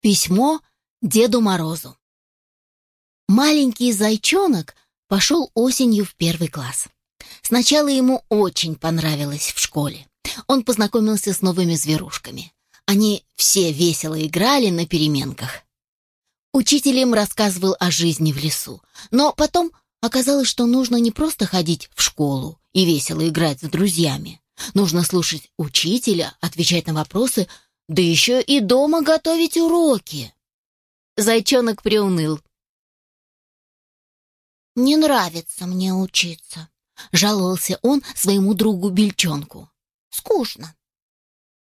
Письмо Деду Морозу. Маленький зайчонок пошел осенью в первый класс. Сначала ему очень понравилось в школе. Он познакомился с новыми зверушками. Они все весело играли на переменках. Учитель им рассказывал о жизни в лесу. Но потом оказалось, что нужно не просто ходить в школу и весело играть с друзьями. Нужно слушать учителя, отвечать на вопросы, да еще и дома готовить уроки. Зайчонок приуныл. «Не нравится мне учиться», — жаловался он своему другу Бельчонку. «Скучно».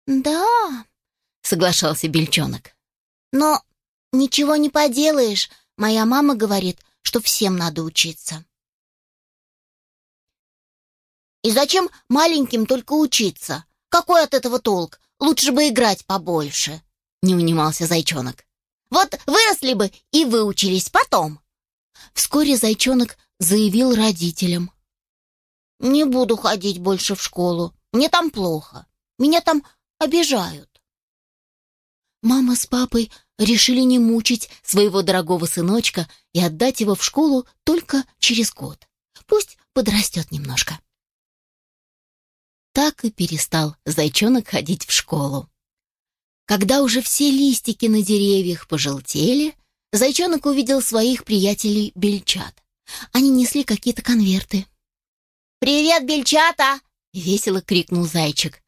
«Да», — соглашался Бельчонок. «Но ничего не поделаешь. Моя мама говорит, что всем надо учиться». «И зачем маленьким только учиться? Какой от этого толк? Лучше бы играть побольше», — не унимался зайчонок. «Вот выросли бы и выучились потом». Вскоре зайчонок заявил родителям. «Не буду ходить больше в школу. Мне там плохо. Меня там обижают». Мама с папой решили не мучить своего дорогого сыночка и отдать его в школу только через год. Пусть подрастет немножко. Так и перестал зайчонок ходить в школу. Когда уже все листики на деревьях пожелтели, зайчонок увидел своих приятелей-бельчат. Они несли какие-то конверты. «Привет, бельчата!» — весело крикнул зайчик.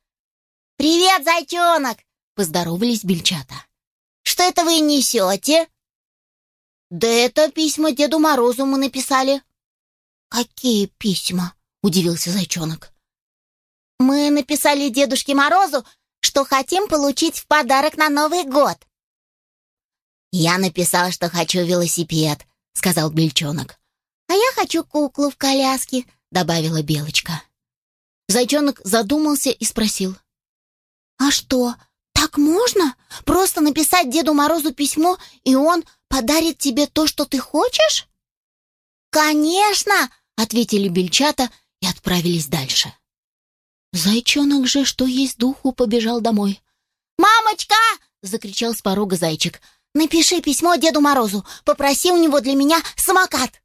«Привет, зайчонок!» — поздоровались бельчата. «Что это вы несете?» «Да это письма Деду Морозу мы написали». «Какие письма?» — удивился зайчонок. «Мы написали Дедушке Морозу, что хотим получить в подарок на Новый год». «Я написал, что хочу велосипед», — сказал Бельчонок. «А я хочу куклу в коляске», — добавила Белочка. Зайчонок задумался и спросил. «А что, так можно? Просто написать Деду Морозу письмо, и он подарит тебе то, что ты хочешь?» «Конечно!» — ответили бельчата и отправились дальше. Зайчонок же, что есть духу, побежал домой. «Мамочка!» — закричал с порога зайчик. «Напиши письмо Деду Морозу, попроси у него для меня самокат!»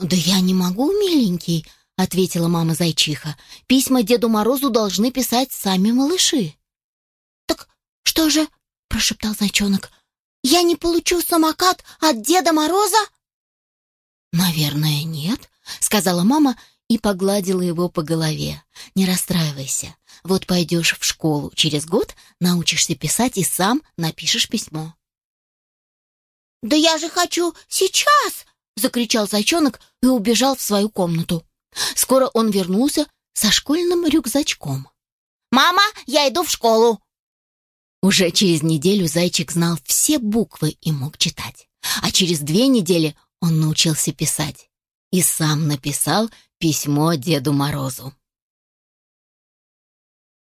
«Да я не могу, миленький», — ответила мама зайчиха. «Письма Деду Морозу должны писать сами малыши». «Так что же?» — прошептал зайчонок. «Я не получу самокат от Деда Мороза?» «Наверное, нет», — сказала мама и погладила его по голове. «Не расстраивайся. Вот пойдешь в школу. Через год научишься писать и сам напишешь письмо». «Да я же хочу сейчас!» — закричал зайчонок и убежал в свою комнату. Скоро он вернулся со школьным рюкзачком. «Мама, я иду в школу!» Уже через неделю зайчик знал все буквы и мог читать. А через две недели он научился писать. И сам написал письмо Деду Морозу.